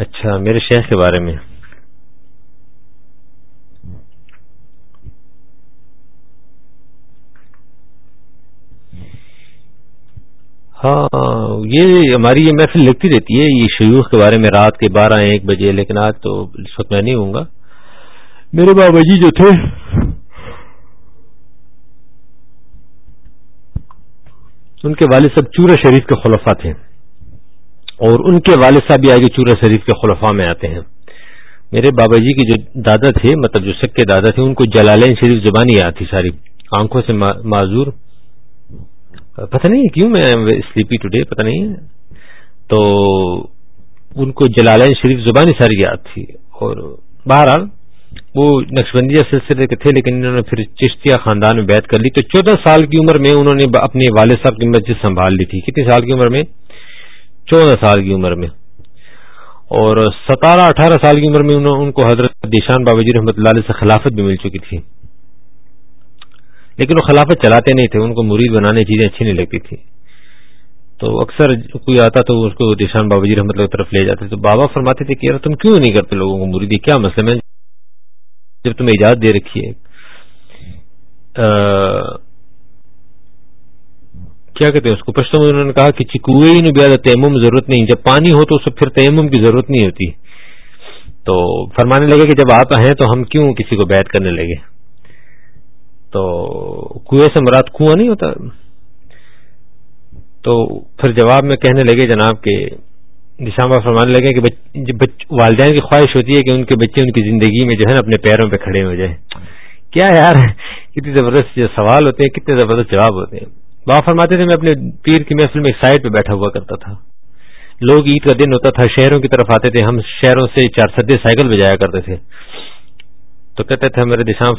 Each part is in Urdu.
اچھا میرے شیخ کے بارے میں۔ ہاں یہ ہماری یہ محفل لکھتی رہتی ہے، یہ شیوخ کے بارے میں رات کے بارہ ایک بجے، لیکن آج تو اس وقت میں نہیں ہوں گا۔ میرے بابا جی جو تھے، ان کے والد صاحب چورا شریف کے خلفہ تھے۔ اور ان کے والد صاحب بھی آگے چورا شریف کے خلفاء میں آتے ہیں۔ میرے بابا جی کے جو دادا تھے مطلب جو سکے دادا تھے، ان کو جلالین شریف زبانی یاد تھی ساری۔ آنکھوں سے معذور۔ پتہ نہیں کیوں میں سلیپی ٹوڈے پتہ نہیں۔ تو ان کو جلالین شریف زبانی ساری یاد تھی۔ اور بہرحال وہ نقشبندیہ سلسلے کے تھے، لیکن انہوں نے پھر چشتیہ خاندان میں بیت کر لی۔ تو چودہ سال کی عمر میں انہوں نے اپنے والد صاحب کی مسجد سنبھال لی تھی۔ کتنی سال کی عمر میں؟ چودہ سال کی عمر میں۔ اور ستارہ اٹھارہ سال کی عمر میں ان کو حضرت دیشان بابا جی رحمۃ اللہ علیہ سے خلافت بھی مل چکی تھی۔ لیکن وہ خلافت چلاتے نہیں تھے، ان کو مرید بنانے چیزیں اچھی نہیں لگتی تھی تو اکثر کوئی آتا تو اس کو دیشان بابا جی رحمۃ اللہ کی طرف لے جاتے۔ تو بابا فرماتے تھے کہ یار تم کیوں نہیں کرتے لوگوں کو مریدی کیا مسئلہ میں جب تمہیں اجازت دے رکھی ہے کیا کہتے ہیں اس کو؟ پشتوں میں انہوں نے کہا کہ چکوئی نے بھی تیمم ضرورت نہیں، جب پانی ہو تو اسے پھر تیمم کی ضرورت نہیں ہوتی۔ تو فرمانے لگے کہ جب آپ ہیں تو ہم کیوں کسی کو بیت کرنے لگے؟ تو کنویں سے مراد کنواں نہیں ہوتا؟ تو پھر جواب میں کہنے لگے جناب کہ نشان فرمانے لگے کہ والدین کی خواہش ہوتی ہے کہ ان کے بچے ان کی زندگی میں جو ہے نا اپنے پیروں پہ کھڑے ہو جائیں۔ کیا یار، کتنی زبردست جو سوال ہوتے ہیں، کتنے زبردست جواب ہوتے ہیں۔ بابا فرماتے تھے، میں اپنے پیر کی محفل میں ایک سائڈ پہ بیٹھا ہوا کرتا تھا۔ لوگ عید کا دن ہوتا تھا، شہروں کی طرف آتے تھے، ہم شہروں سے چار سدے سائیکل پہ جایا کرتے تھے۔ تو کہتے تھے میرے دشام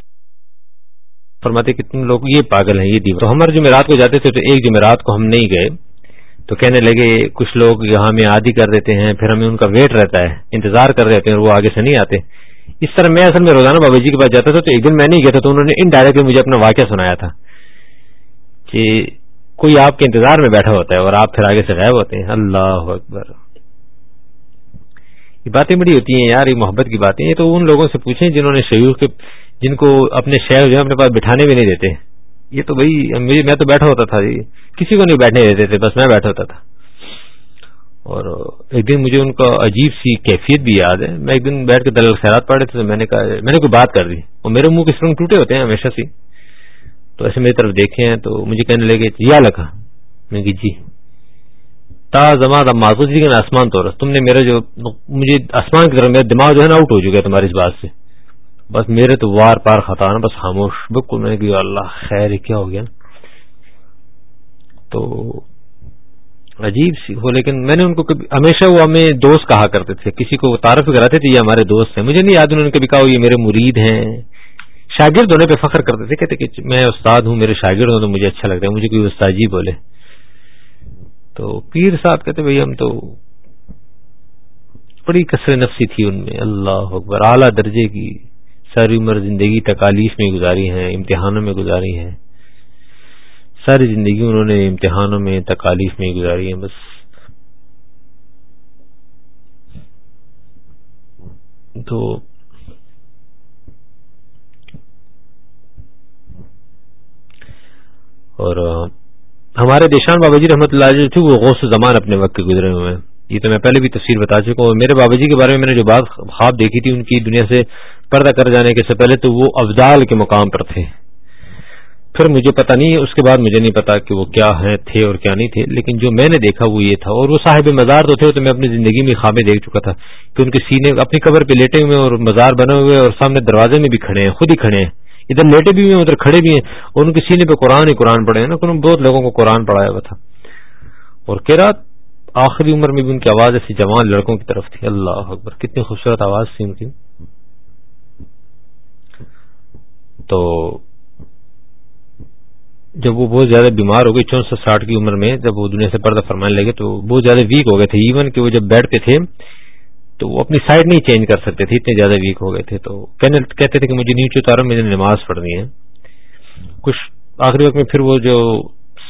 فرماتے کتنے لوگ یہ پاگل ہیں، یہ دیو تو ہمارے جمعرات کو جاتے تھے، تو ایک جمعرات کو ہم نہیں گئے۔ تو کہنے لگے، کچھ لوگ یہاں ہمیں عادی کر دیتے ہیں، پھر ہمیں ان کا ویٹ رہتا ہے، انتظار کر رہتے ہیں اور وہ آگے سے نہیں آتے۔ اس طرح میں اصل میں روزانہ بابا جی کے پاس جاتا تھا، تو ایک دن میں نہیں گیا تھا، تو انہوں نے انڈائریکٹلی مجھے اپنا واقعہ سنایا تھا۔ کہ کوئی آپ کے انتظار میں بیٹھا ہوتا ہے اور آپ پھر آگے سے غائب ہوتے ہیں۔ اللہ اکبر۔ یہ باتیں بڑی ہوتی ہیں یار، یہ محبت کی باتیں۔ یہ تو ان لوگوں سے پوچھیں جنہوں نے شیور کے جن کو اپنے شہر جو ہے اپنے پاس بٹھانے بھی نہیں دیتے۔ یہ تو بھائی میں تو بیٹھا ہوتا تھا جی۔ کسی کو نہیں بیٹھنے دیتے تھے، بس میں بیٹھا ہوتا تھا۔ اور ایک دن مجھے ان کا عجیب سی کیفیت بھی یاد ہے۔ میں ایک دن بیٹھ کے دلال خیرات پڑھ رہے تھے تو میں نے کہا میں نے کوئی بات کر دی۔ اور میرے منہ کے سرنگ ٹوٹے ہوتے ہیں ہمیشہ سے۔ تو ایسے میری طرف دیکھے ہیں تو مجھے کہنے لگے، یا لکھا۔ میں کہ جی۔ تا زمان اب معذوط جی آسمان تو تم نے میرا جو مجھے آسمان کی طرف میرا دماغ جو ہے نا آؤٹ ہو چکا ہے تمہاری اس بات سے۔ بس میرے تو وار پار خطا نا، بس خاموش۔ بالکل میں نے اللہ، خیر، کیا ہو گیا نا؟ تو عجیب سی ہو، لیکن میں نے ان کو کبھی، ہمیشہ وہ ہمیں دوست کہا کرتے تھے۔ کسی کو تعارف کراتے تھے، یہ ہمارے دوست ہیں۔ مجھے نہیں یاد انہوں نے کبھی کہا، یہ میرے مرید ہیں۔ شاگرد ہونے پہ فخر کرتے تھے، کہتے کہ میں استاد ہوں، میرے شاگرد ہوں، تو مجھے اچھا لگتا ہے، مجھے کوئی استاد جی بولے۔ تو پیر صاحب کہتے، بھائی، ہم تو بڑی کثر نفسی تھی ان میں۔ اللہ اکبر، اعلیٰ درجے کی ساری عمر زندگی تکالیف میں گزاری ہیں، امتحانوں میں گزاری ہیں۔ ساری زندگی انہوں نے امتحانوں میں تکالیف میں گزاری ہیں، بس۔ تو اور ہمارے دیشان بابا جی رحمۃ اللہ جو تھے، وہ غوث زمان اپنے وقت کے گزرے ہوئے ہیں۔ یہ تو میں پہلے بھی تفصیل بتا چکا ہوں۔ میرے بابا جی کے بارے میں میں نے جو بات خواب دیکھی تھی، ان کی دنیا سے پردہ کر جانے کے سے پہلے تو وہ افضال کے مقام پر تھے۔ پھر مجھے پتا نہیں، اس کے بعد مجھے نہیں پتا کہ وہ کیا ہیں، تھے اور کیا نہیں تھے۔ لیکن جو میں نے دیکھا وہ یہ تھا۔ اور وہ صاحب مزار تو تھے تو میں اپنی زندگی میں خوابیں دیکھ چکا تھا کہ ان کے سینے اپنی قبر پہ لیٹے ہوئے اور مزار بنے ہوئے اور سامنے دروازے میں بھی کھڑے ہیں، خود ہی کھڑے ہیں۔ ادھر لیٹے بھی ہوئے ادھر کھڑے بھی ہیں۔ اور ان کے سینے پہ قرآن ہی قرآن پڑے ہیں نا۔ بہت لوگوں کو قرآن پڑھایا ہوا تھا۔ اور کہہ آخری عمر میں بھی ان کی آواز ایسی جوان لڑکوں کی طرف تھی۔ اللہ اکبر، کتنی خوبصورت آواز تھی ان کی۔ تو جب وہ بہت زیادہ بیمار ہو گئی، چونسٹھ ساٹھ کی عمر میں، جب وہ دنیا سے پردہ فرمانے لگے تو بہت زیادہ ویک ہو گئے تھے۔ ایون کہ وہ جب بیٹھتے تھے تو وہ اپنی سائڈ نہیں چینج کر سکتے تھے، اتنے زیادہ ویک ہو گئے تھے۔ تو کہتے تھے کہ مجھے نیچے اتارو مجھے نماز پڑھنی ہے۔ کچھ آخری وقت میں پھر وہ جو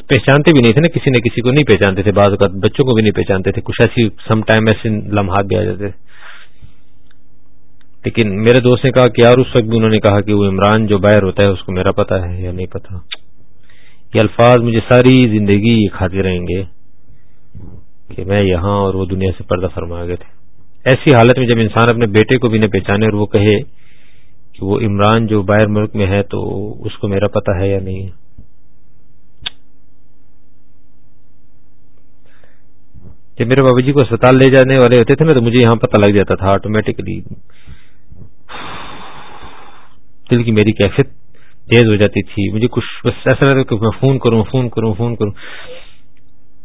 پہچانتے بھی نہیں تھے نا، کسی نہ کسی کو نہیں پہچانتے تھے۔ بعض اوقات بچوں کو بھی نہیں پہچانتے تھے۔ کچھ ایسی سم ٹائم ایسے لمحات بھی آ جاتے تھے۔ لیکن میرے دوست نے کہا کہ یار، اس وقت بھی انہوں نے کہا کہ وہ عمران جو باہر ہوتا ہے، اس کو میرا پتا ہے یا نہیں پتا یہ الفاظ مجھے ساری زندگی کھاتے رہیں گے کہ میں یہاں اور وہ دنیا سے پردہ فرما گئے تھے ایسی حالت میں جب انسان اپنے بیٹے کو بھی نہ پہچانے اور وہ کہے کہ وہ عمران جو باہر ملک میں ہے تو اس کو میرا پتا ہے یا نہیں؟ جب میرے بابا جی کو اسپتال لے جانے والے ہوتے تھے نا تو مجھے یہاں پتہ لگ جاتا تھا آٹومیٹکلی دل کی میری کیفیت تیز ہو جاتی تھی، مجھے کچھ بس ایسا لگتا کہ میں فون کروں فون کروں فون کروں۔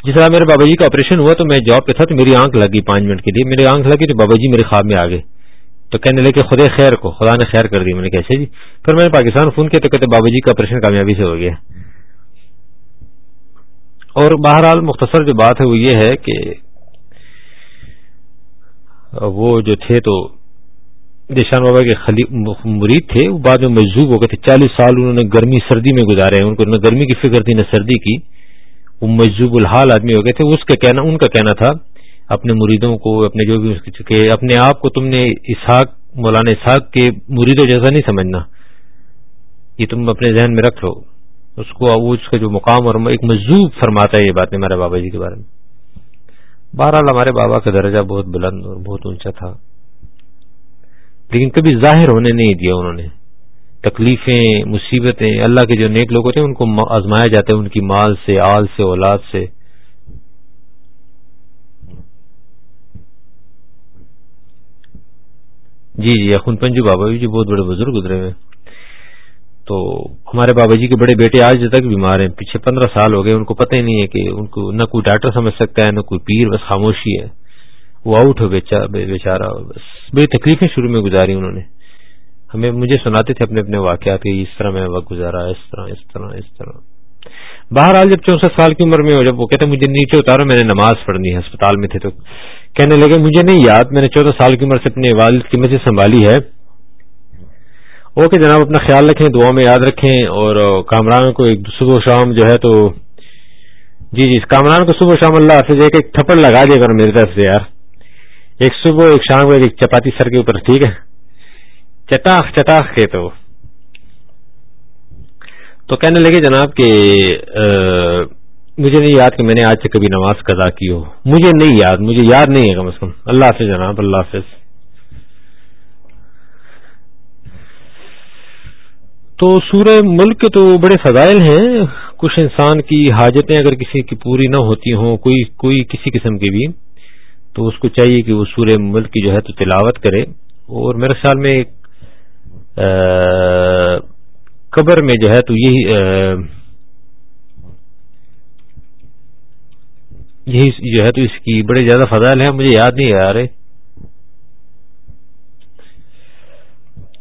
جس طرح میرے بابا جی کا آپریشن ہوا تو میں جاب پہ تھا تو میری آنکھ لگی پانچ منٹ کے لیے۔ میری آنکھ لگی تو بابا جی میرے خواب میں آ گئے۔ تو کہنے لگے خدا خیر کو، خدا نے خیر کر دی۔ میں نے کیسے اچھا جی۔ پھر میں نے پاکستان فون کیا تو کہتے بابا جی کا آپریشن کامیابی سے ہو گیا۔ اور بہرحال مختصر جو بات ہے وہ یہ ہے کہ وہ جو تھے تو دیشان بابا کے مرید تھے، وہ بعد میں مجذوب ہو گئے تھے۔ چالیس سال انہوں نے گرمی سردی میں گزارے ان کو نہ گرمی کی فکر تھی، نہ سردی کی۔ وہ الحال آدمی ہو گئے تھے، اس کا کہنا، ان کا کہنا تھا، اپنے مریدوں کو، اپنے جو بھی کہ اپنے آپ کو تم نے اسحاق، مولانا اسحاق کے مریدوں جیسا نہیں سمجھنا۔ یہ تم اپنے ذہن میں رکھ لو۔ اس کو، اس کا جو مقام اور ایک مجذوب فرماتا ہے یہ بات ہمارے بابا جی کے بارے میں۔ بہرحال ہمارے بابا کا درجہ بہت بلند اور بہت اونچا تھا۔ لیکن کبھی ظاہر ہونے نہیں دیا انہوں نے۔ تکلیفیں، مصیبتیں، اللہ کے جو نیک لوگ ہوتے ہیں، ان کو آزمایا جاتا ہے ان کی مال سے، آل سے، اولاد سے۔ جی جی اخن پنجو بابا جی بہت بڑے بزرگ گزرے ہوئے۔ تو ہمارے بابا جی کے بڑے بیٹے آج تک بیمار ہیں، پیچھے پندرہ سال ہو گئے، ان کو پتہ ہی نہیں ہے کہ ان کو نہ کوئی ڈاکٹر سمجھ سکتا ہے، نہ کوئی پیر، بس خاموشی ہے۔ وہ آؤٹ ہو بیچارا بس بڑی تکلیفیں شروع میں گزاری انہوں نے۔ ہمیں مجھے سناتے تھے اپنے اپنے واقعات کہ اس طرح میں وقت گزارا، اس طرح اس طرح اس طرح۔ بہرحال جب چونسٹھ سال کی عمر میں ہو جب وہ کہتے مجھے نیچے اتارو، میں نے نماز پڑھنی ہے اسپتال میں تھے تو کہنے لگے، مجھے نہیں یاد، میں نے چودہ سال کی عمر سے اپنے والد کی مجھے سنبھالی ہے۔ اوکے جناب اپنا خیال رکھیں دعا میں یاد رکھیں اور کامران کو ایک صبح شام جو ہے تو جی جی کامران کو صبح شام اللہ سے ایک تھپڑ لگا دے کر میری طرف سے یار۔ ایک صبح، ایک شام کو ایک چپاتی سر کے اوپر، ٹھیک ہے؟ چٹاخ چٹاخ کے تو تو کہنے لگے جناب کہ مجھے نہیں یاد کہ میں نے آج سے کبھی نماز قضا کی ہو۔ مجھے نہیں یاد، مجھے یاد نہیں ہے کم از کم۔ اللہ حافظ جناب، اللہ حافظ۔ تو سورہ ملک کے تو بڑے فضائل ہیں۔ کچھ انسان کی حاجتیں اگر کسی کی پوری نہ ہوتی ہوں، کوئی کوئی کسی قسم کی بھی، تو اس کو چاہیے کہ وہ سورہ ملک کی جو ہے تو تلاوت کرے۔ اور میرے خیال میں قبر میں جو ہے تو یہی یہی جو ہے تو اس کی بڑے زیادہ فضائل ہیں، مجھے یاد نہیں آ رہے۔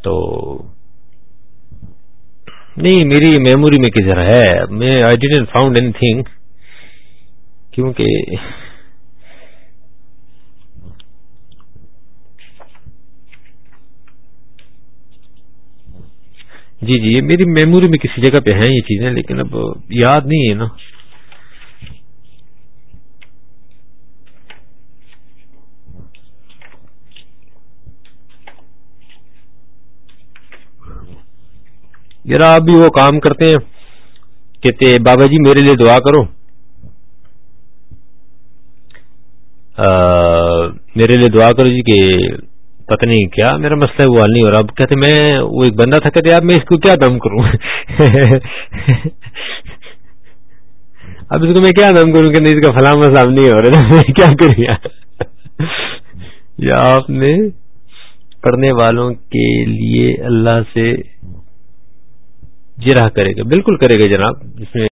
تو، نہیں، میری میموری میں کدھر ہے؟ میں I didn't found any thing کیونکہ جی جی یہ میری میموری میں کسی جگہ پہ ہیں یہ چیزیں، لیکن اب یاد نہیں ہے نا۔ ذرا آپ بھی وہ کام کرتے ہیں کہتے بابا جی میرے لیے دعا کرو۔ میرے لیے دعا کرو جی کہ پتہ نہیں کیا، میرا مسئلہ وہ حل نہیں ہو رہا۔ اب کہتے میں، وہ ایک بندہ تھا، کہتے آپ میں اس کو کیا دم کروں؟ اب اس کو میں کیا دم کروں کہ نہیں، اس کا فلاں مسئلہ نہیں ہو رہا، میں کیا کروں یا آپ نے پڑھنے والوں کے لیے اللہ سے جرا کرے گا۔ بالکل کرے گا جناب جس میں